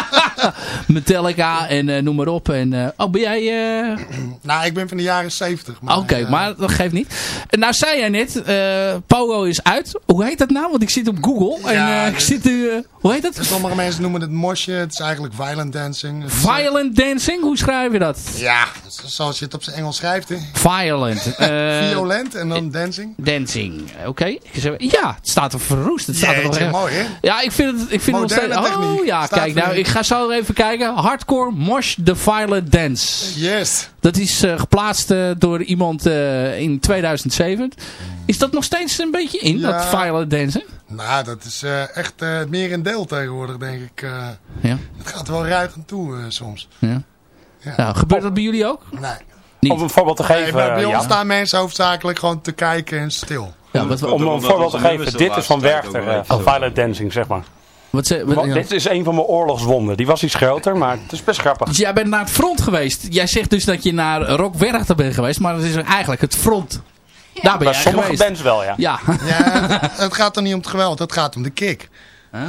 [LAUGHS] Metallica en eh, noem maar op. En, eh, oh, ben jij... eh, Nou, ik ben van de jaren zeventig. Oké, maar dat geeft niet. Nou zei jij net, Pogo is uit. Hoe heet dat nou? Want ik zit op Google en Ja, ik zit nu... hoe heet dat? Sommige mensen noemen het mosje. Het is eigenlijk violent dancing. Het is, Violent dancing? Hoe schrijf je dat? Ja, zoals je het op zijn Engels schrijft. Hè. Violent. [LAUGHS] Violent en dan dancing. Dancing. Oké. Ja, het staat er verroest. Het staat er nog mooi hè. Ja, ik vind het, ik vind het nog steeds... Oh techniek. ja, Staat kijk nou, ik ga zo even kijken. Hardcore Mosh the Violent Dance. Yes. Dat is eh, geplaatst eh, door iemand eh, in 2007. Is dat nog steeds een beetje in, Ja. dat Violent Dancing? Nou, dat is eh, echt meer in deel tegenwoordig, denk ik. eh. Ja. het gaat wel ruigend toe eh, soms. ja. Ja. Nou, gebeurt dat bij jullie ook? Nee. Niet. Om een voorbeeld te geven, bij ons staan mensen hoofdzakelijk gewoon te kijken en stil. Ja, wat, wat, Om een voorbeeld te geven, dit is van Werchter, van Violent Dancing, zeg maar. Wat, ze- wat- Want ja. Dit is een van mijn oorlogswonden. Die was iets groter, maar het is best grappig. Dus jij bent naar het front geweest. Jij zegt dus dat je naar Rock Werchter bent geweest, maar dat is eigenlijk het front. Daar ben jij sommige geweest. bands wel, ja. Ja. Ja, het, het gaat er niet om het geweld, het gaat om de kick. Huh?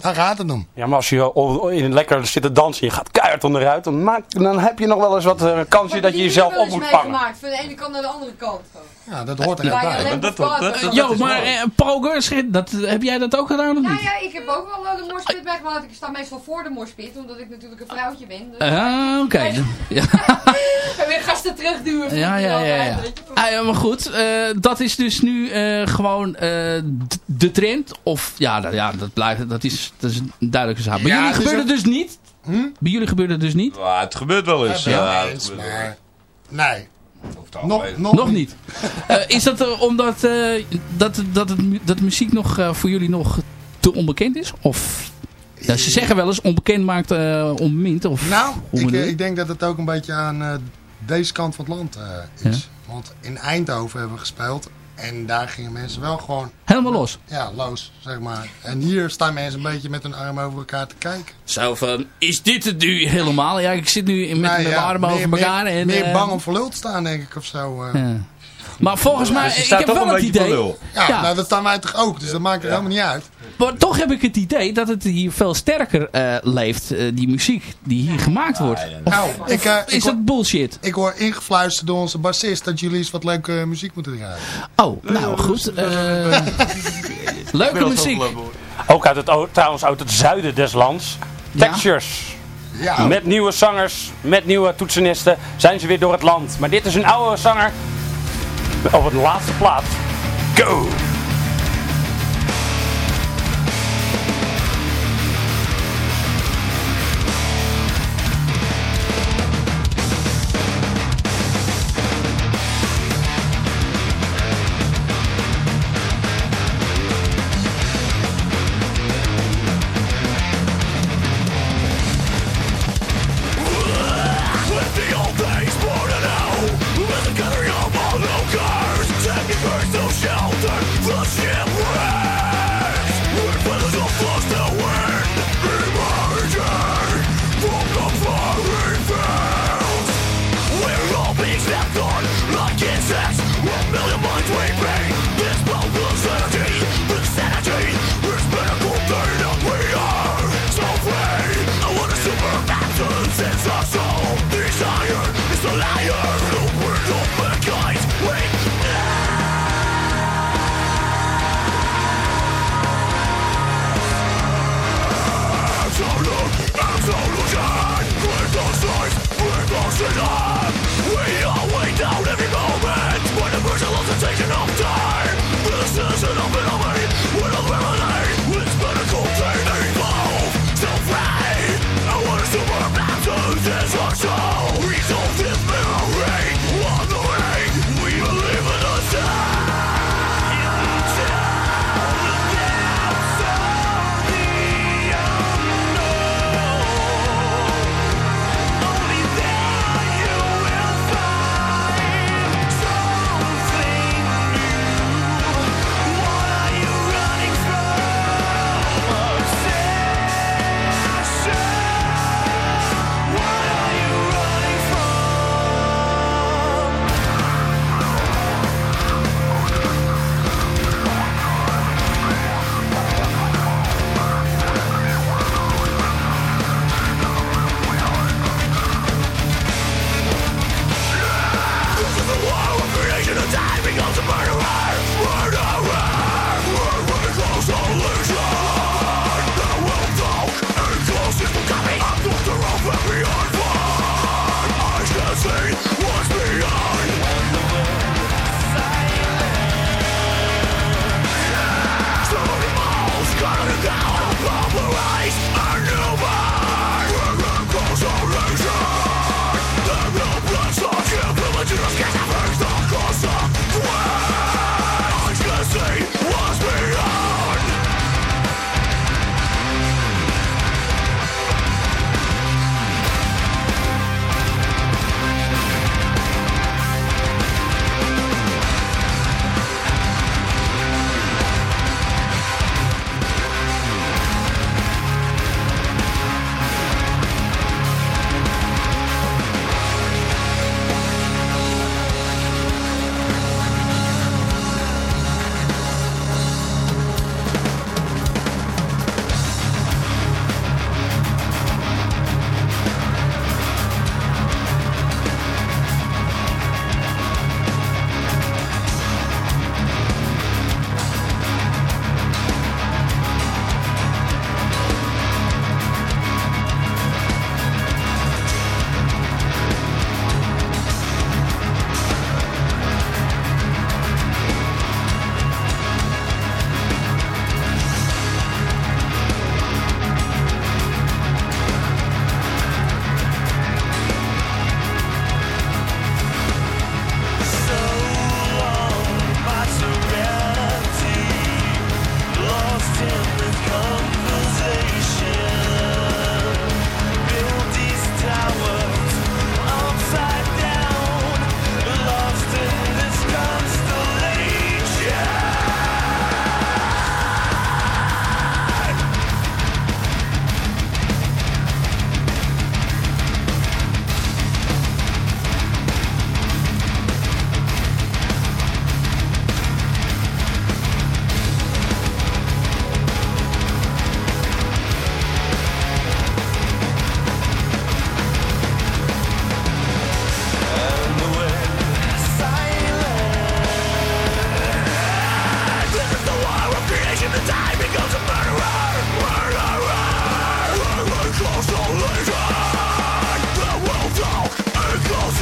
Daar gaat het om. Ja, maar als je in lekker zit te dansen en je gaat keihard onderuit, dan, maak, dan heb je nog wel eens wat eh, kansje dat je jezelf op moet pangen. Van de ene kant naar de andere kant. Ja, dat hoort er Ja, echt ja, bij. dat- maar dat- Jo, maar eh, Paul Gerschit, dat, heb jij dat ook gedaan of Nou niet? ja, ik heb ook wel eh, de morspit weggelaten. Ik sta meestal voor de morspit, omdat ik natuurlijk een vrouwtje ben. Dus Ah, oké. Ja. [LAUGHS] ik ga weer gasten terugduwen. Ja, ja, ja. ja. Ah, ja maar goed, eh, dat is dus nu eh, gewoon eh, de trend. Of ja, dat, ja dat, blijft, dat, is, dat is een duidelijke zaak. Bij Ja, jullie gebeurt het dus niet? Hm? Bij jullie gebeurt het dus niet? Ja, het gebeurt wel eens. Ja, Ja, wel het eens, gebeurt wel eens. maar... Nee, nog, nog, Nog niet. Eh, is dat eh, omdat eh, dat, dat, het, dat muziek nog eh, voor jullie nog te onbekend is? Of ja, ze zeggen wel eens onbekend maakt eh onbemind. Of, Nou, ik, ik denk dat het ook een beetje aan eh, deze kant van het land eh, is. Want in Eindhoven hebben we gespeeld. En daar gingen mensen wel gewoon... Helemaal los. Ja, los, zeg maar. En hier staan mensen een beetje met hun armen over elkaar te kijken. Zo van, is dit het nu helemaal? Ja, ik zit nu met Nou mijn ja, armen over elkaar. Meer, en, meer eh, bang om voor lul te staan, denk ik, of zo. eh. Ja. Maar volgens mij, Dus ik heb wel een het idee... Ja, Ja. nou dat staan wij toch ook, dus dat maakt het helemaal niet uit. Maar toch heb ik het idee dat het hier veel sterker eh, leeft, eh, die muziek die hier gemaakt wordt. Of, Nou, ik, eh, is ik, dat bullshit? ik hoor ingefluisterd door onze bassist dat jullie eens wat leuke muziek moeten draaien. Oh, nou goed. eh, [LAUGHS] leuke muziek. Ook uit het, trouwens uit het zuiden des lands. Ja. Textures. Ja, Met nieuwe zangers, met nieuwe toetsenisten zijn ze weer door het land. Maar dit is een oude zanger op de laatste plaat. Go!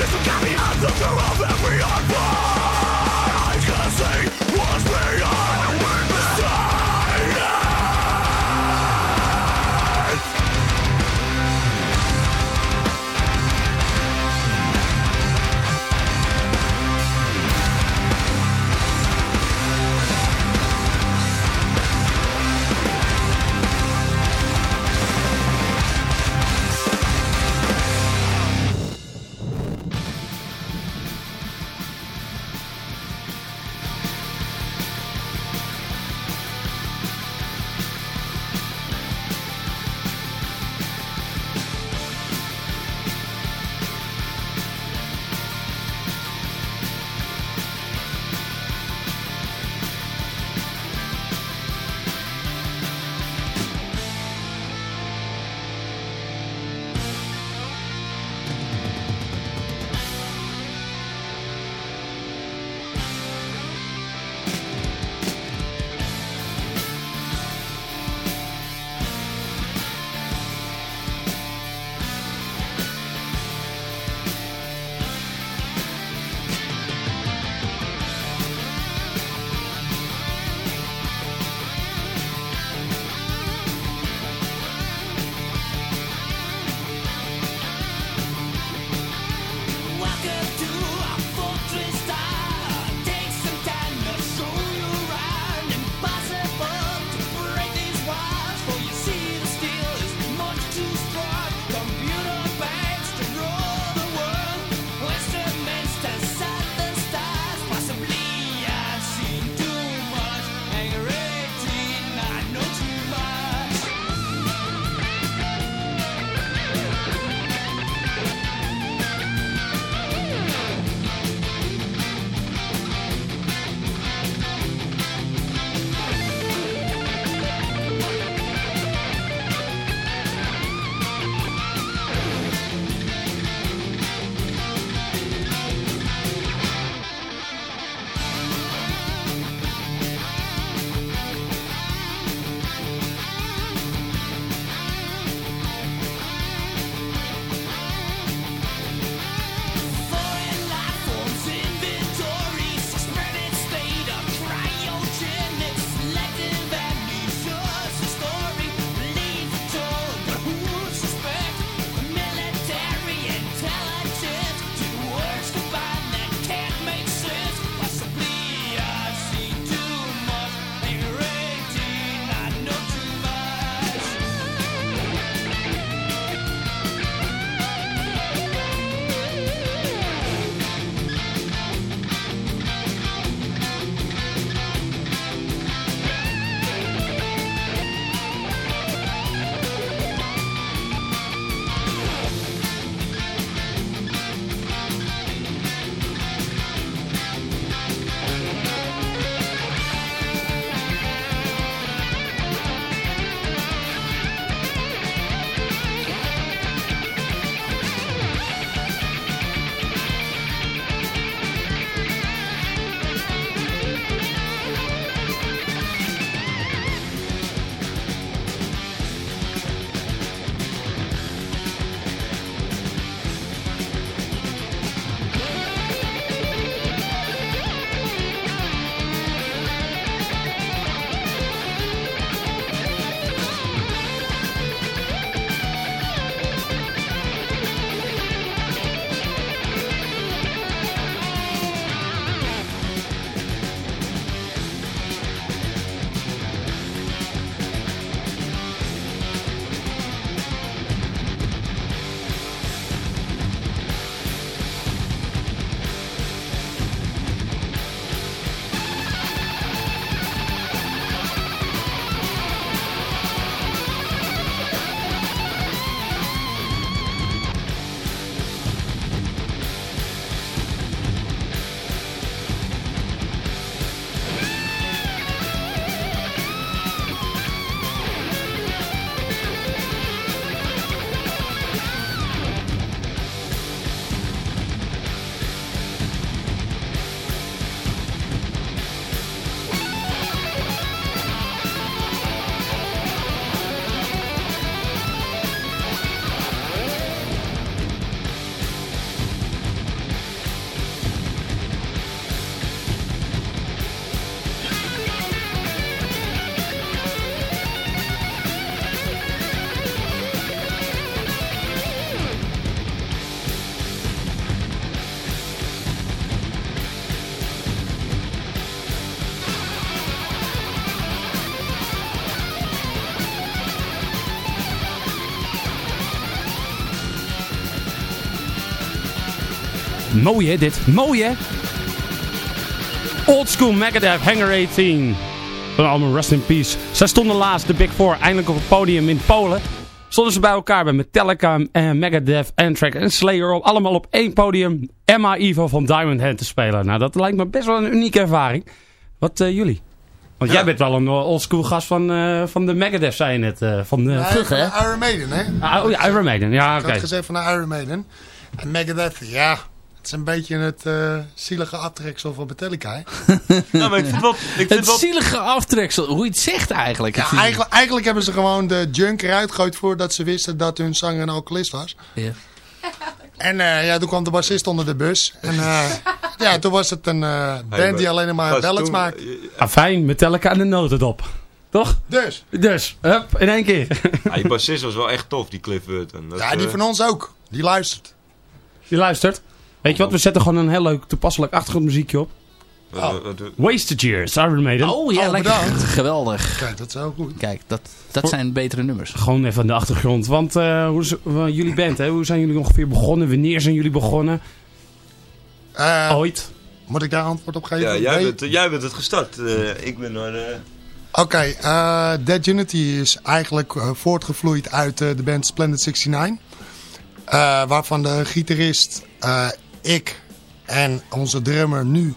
It's a copy the fear of every unborn Mooi hè dit, mooi hè? Old School Megadeth Hangar 18. Van album Rest in Peace. Zij stonden laatst, de Big Four, eindelijk op het podium in Polen. Stonden ze bij elkaar bij Metallica, en Megadeth, Anthrax en Slayer. op- Allemaal op één podium Emma Ivo van Diamond Hand te spelen. Nou, dat lijkt me best wel een unieke ervaring. Wat eh, jullie? Want jij bent wel een oldschool gast van, eh, van de Megadeth, zei je net. eh, van vroeger, hè? Iron Maiden, hè? Ah, oh ja, Iron Maiden. Ja, Ik oké. had gezegd van de Iron Maiden. En Megadeth, ja, is een beetje het eh, zielige aftreksel van Metallica, hè? Ja, [LAUGHS] maar ik vind wel... Ik vind Het zielige aftreksel, hoe je het zegt eigenlijk. Ja, eigenlijk, eigenlijk hebben ze gewoon de junk eruit gegooid voordat ze wisten dat hun zanger een alcoholist was. Ja. En eh, ja, toen kwam de bassist onder de bus. En eh, [LAUGHS] ja, toen was het een eh, band die alleen maar ballads maakt. Afijn, Metallica en de notendop. Toch? Dus, Dus, hup, in één keer. Ja, die bassist was wel echt tof, die Cliff Burton. Dat, ja, die van ons ook. Die luistert. Je luistert. Weet je wat, we zetten gewoon een heel leuk toepasselijk achtergrondmuziekje op. Oh. Wasted Years, Iron Maiden. Oh ja, Oh, lekker. bedankt. [LAUGHS] Geweldig. Kijk, dat is ook goed. Kijk, dat, dat zijn betere nummers. Gewoon even aan de achtergrond. Want eh, hoe is, jullie bent, hè? hoe zijn jullie ongeveer begonnen? Wanneer zijn jullie begonnen? Eh, Ooit? Moet ik daar antwoord op geven? Ja, jij Nee? bent, jij bent het gestart. Eh, ik ben eh, Oké, eh, Dead Unity is eigenlijk voortgevloeid uit eh, de band Splendid 69. Eh, waarvan de gitarist, eh, ik en onze drummer nu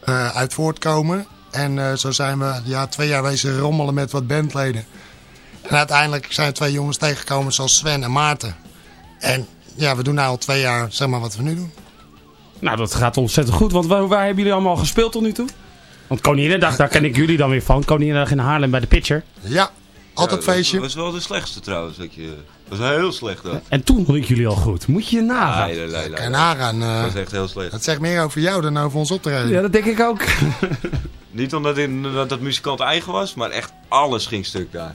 eh, uit voortkomen. En eh, zo zijn we ja, twee jaar wezen rommelen met wat bandleden. En uiteindelijk zijn er twee jongens tegengekomen zoals Sven en Maarten. En ja, we doen nu al twee jaar zeg maar wat we nu doen. Nou, dat gaat ontzettend goed. Want waar, waar hebben jullie allemaal gespeeld tot nu toe? Want Koninginnedag, daar ken ik jullie dan weer van. Koninginnedag in Haarlem bij de Pitcher. Ja, altijd ja, feestje. Dat was wel de slechtste trouwens. Dat, je, dat was heel slecht. Dat. En toen vond ik jullie al goed. Moet je je nagaan. Nee, nee, nee, nee. En nagaan, Dat eh, was echt heel slecht. dat zegt meer over jou dan over ons optreden. Ja, dat denk ik ook. [LAUGHS] Niet omdat het, dat het muzikant eigen was, maar echt alles ging stuk daar.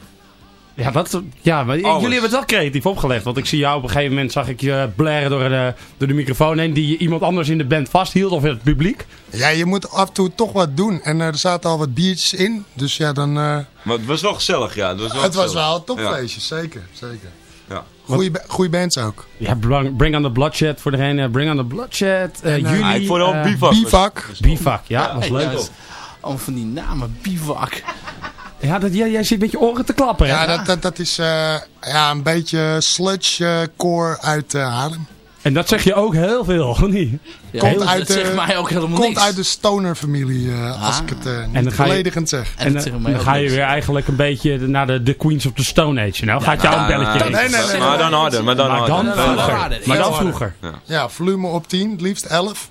Ja, wat, ja maar Alles. jullie hebben het wel creatief opgelegd. Want ik zie jou op een gegeven moment, zag ik je blaren door de, door de microfoon heen. Die iemand anders in de band vasthield of in het publiek. Ja, je moet af en toe toch wat doen. En er zaten al wat biertjes in. Dus ja, dan... eh, Maar het was wel gezellig, ja. Het was wel, het was wel een topfeestje, zeker. zeker. Ja. Goeie, goeie bands ook. Ja, Bring Bring on the Bloodshed voor degene. Bring on the Bloodshed. eh En, eh, jullie. Ja, ik vond wel bivak. Bivak. Bivak, ja, was leuk. Oh, van die namen, bivak. Ja, dat, jij, jij zit met je oren te klappen, hè? Ja, dat, dat, dat is eh, ja, een beetje sludge-core uit eh, Haarlem. En dat zeg je ook heel veel, of niet? Ja, Komt uit dat de- zegt mij ook helemaal Komt niks. uit de stoner-familie, eh, als Ah. ik het eh, dan niet verledigend zeg. En En dan, dan ga je weer eigenlijk een beetje naar de, de Queens of the Stone Age. Nou, gaat jou een belletje heen. nee, nee, nee. Maar dan harder, maar dan Maar dan harder. vroeger. harder. Maar dan vroeger. Ja, volume op 10, het liefst 11.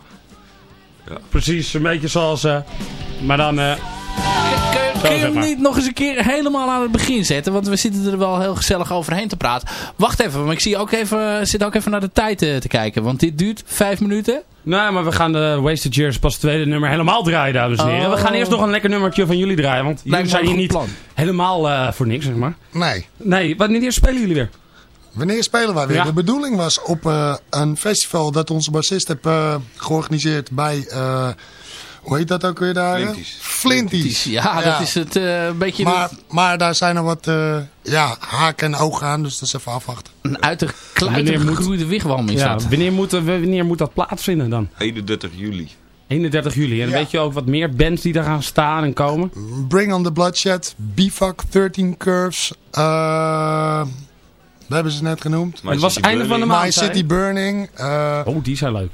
Precies, een beetje zoals... eh, maar dan... Kun, je zeg hem maar. niet nog eens een keer helemaal aan het begin zetten? Want we zitten er wel heel gezellig overheen te praten. Wacht even, maar ik zie ook even, zit ook even naar de tijd eh, te kijken. Want dit duurt vijf minuten. nou, maar we gaan de Wasted Years pas het tweede nummer helemaal draaien, dames en heren. Oh. We gaan eerst nog een lekker nummertje van jullie draaien. Want jullie zijn hier niet plan. helemaal eh, voor niks, zeg maar. Nee. Nee, wanneer spelen jullie weer? Wanneer spelen wij weer? Ja. De bedoeling was op eh, een festival dat onze bassist heeft eh, georganiseerd bij... eh, hoe heet dat ook weer daar? Flinties. Flinties. Ja, dat is het eh, een beetje Maar, maar daar zijn er wat eh, ja, haken en ogen aan, dus dat is even afwachten. een uit de kluiten Wanneer moet- gegroeide wigwam is Ja, dat. wanneer, moet, wanneer moet dat plaatsvinden dan? 31 juli. 31 juli. En Ja. weet je ook wat meer bands die daar gaan staan en komen? Bring on the Bloodshed, Bivak, 13 Curves, eh, we hebben ze net genoemd. My het was City einde van de maand. My City? Burning. eh, Oh, die zijn leuk.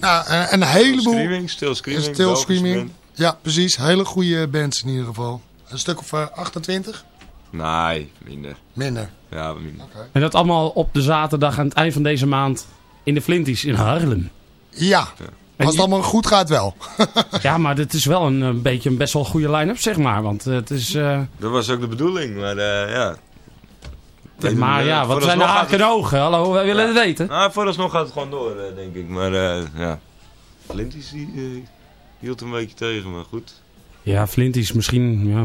Nou, een, een heleboel. Screaming, Still Screaming. Still Screaming. Ja, precies. Hele goede bands in ieder geval. Een stuk of eh, 28? Nee, minder. Minder. Ja, minder. En dat allemaal op de zaterdag aan het eind van deze maand in de Flinties in Haarlem. Ja. Als het allemaal goed gaat wel. [LAUGHS] Ja, maar dit is wel een, een beetje een best wel goede line-up, zeg maar. Want eh, het is... eh, Dat was ook de bedoeling, maar eh, ja. Maar ja, wat zijn de haken en ogen? Hallo, wij willen Ja. het weten. Nou, vooralsnog gaat het gewoon door, eh, denk ik. Maar eh, ja, Flinties die, eh, hield een beetje tegen, maar goed. Ja, Flinties misschien, ja.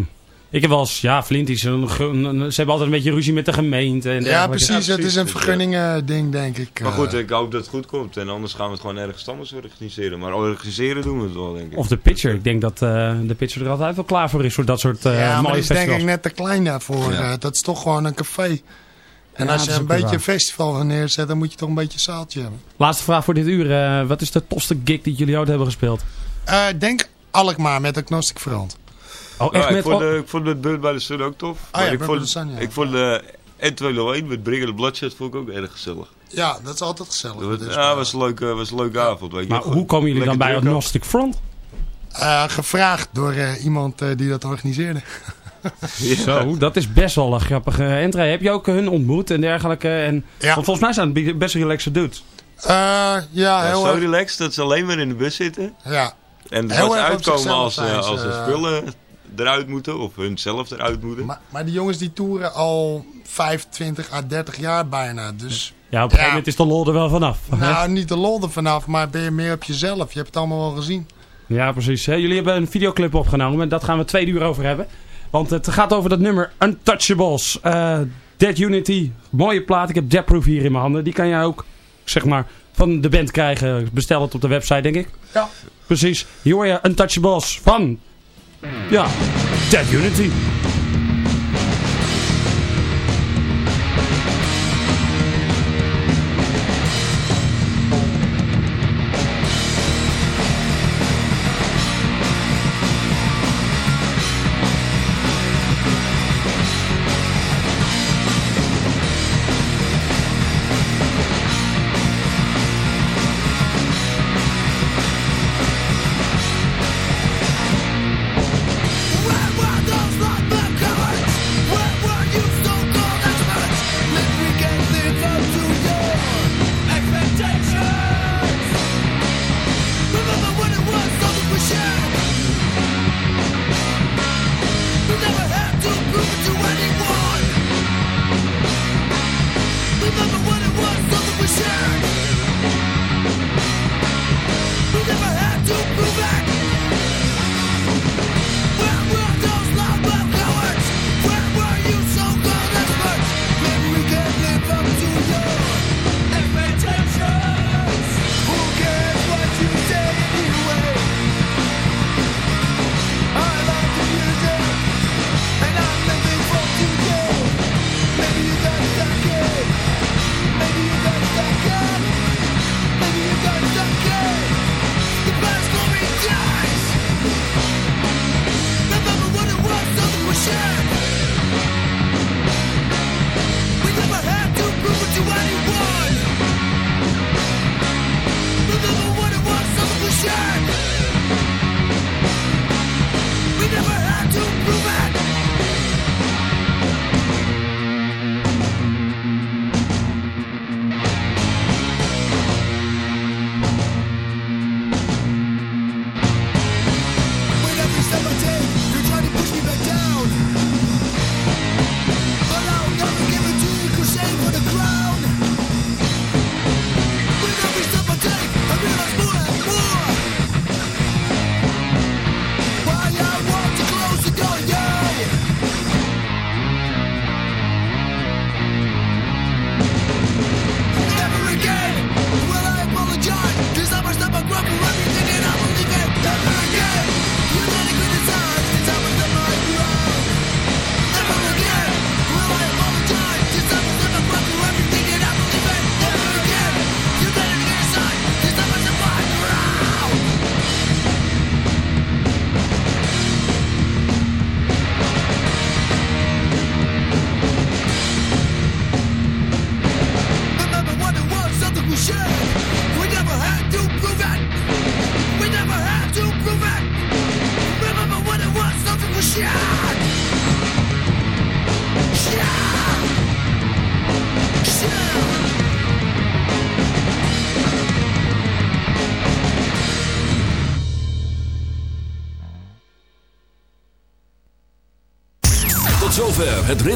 Ik heb wel eens, ja, een- een- ze hebben altijd een beetje ruzie met de gemeente. En Ja, dergelijke. precies. Het is een precies. vergunningen ding, denk ik. Maar goed, ik hoop dat het goed komt. En anders gaan we het gewoon ergens anders organiseren. Maar organiseren doen we het wel, denk ik. Of de pitcher. Ik denk dat eh, de pitcher er altijd wel klaar voor is voor dat soort eh ja, maar mooie die is denk festivals. ik net te klein daarvoor. Ja. dat is toch gewoon een café. En Ja, als dat je is een beetje een festival wil neerzet, dan moet je toch een beetje een zaaltje hebben. Laatste vraag voor dit uur. eh, wat is de tofste gig die jullie ooit hebben gespeeld? Eh, Ik denk Alkmaar met Agnostic Front. Oh, Ja, echt ik, met... vond, de, ik vond het Bird by the Sun ook tof. Maar Oh ja, ik, vond, the Sun, ja. ik vond de N201 met Bring the Bloodshed vond ik ook erg gezellig. Ja, dat is altijd gezellig. Dat was, ja, was een leuke, was een leuke avond. Weet je. maar hoe komen jullie dan bij. Agnostic Front? eh, gevraagd door eh, iemand eh, die dat organiseerde. [LAUGHS] Zo, dat is best wel een grappige entree. Heb je ook hun ontmoet en dergelijke? En, Ja. Want volgens mij zijn het best relaxed dudes. Eh, ja, Ja, heel zo erg. relaxed dat ze alleen maar in de bus zitten. Ja. En Heel pas erg op uitkomen als, eh, zijn als hun eh. spullen eruit moeten. Of hun zelf eruit moeten. Maar, maar die jongens die toeren al 25 à 30 jaar bijna. Dus Ja, op een gegeven moment is de lol er wel vanaf. [LAUGHS] nou, niet de lol er vanaf, maar ben je meer op jezelf. Je hebt het allemaal wel gezien. Ja, precies. Jullie hebben een videoclip opgenomen. Daar gaan we twee uur over hebben. Want het gaat over dat nummer Untouchables. Eh Dead Unity. Mooie plaat. Ik heb Deadproof hier in mijn handen. Die kan jij ook, zeg maar, van de band krijgen. Bestel het op de website, denk ik. Ja. Precies. Hier hoor je Untouchables van... Ja, Dead Unity.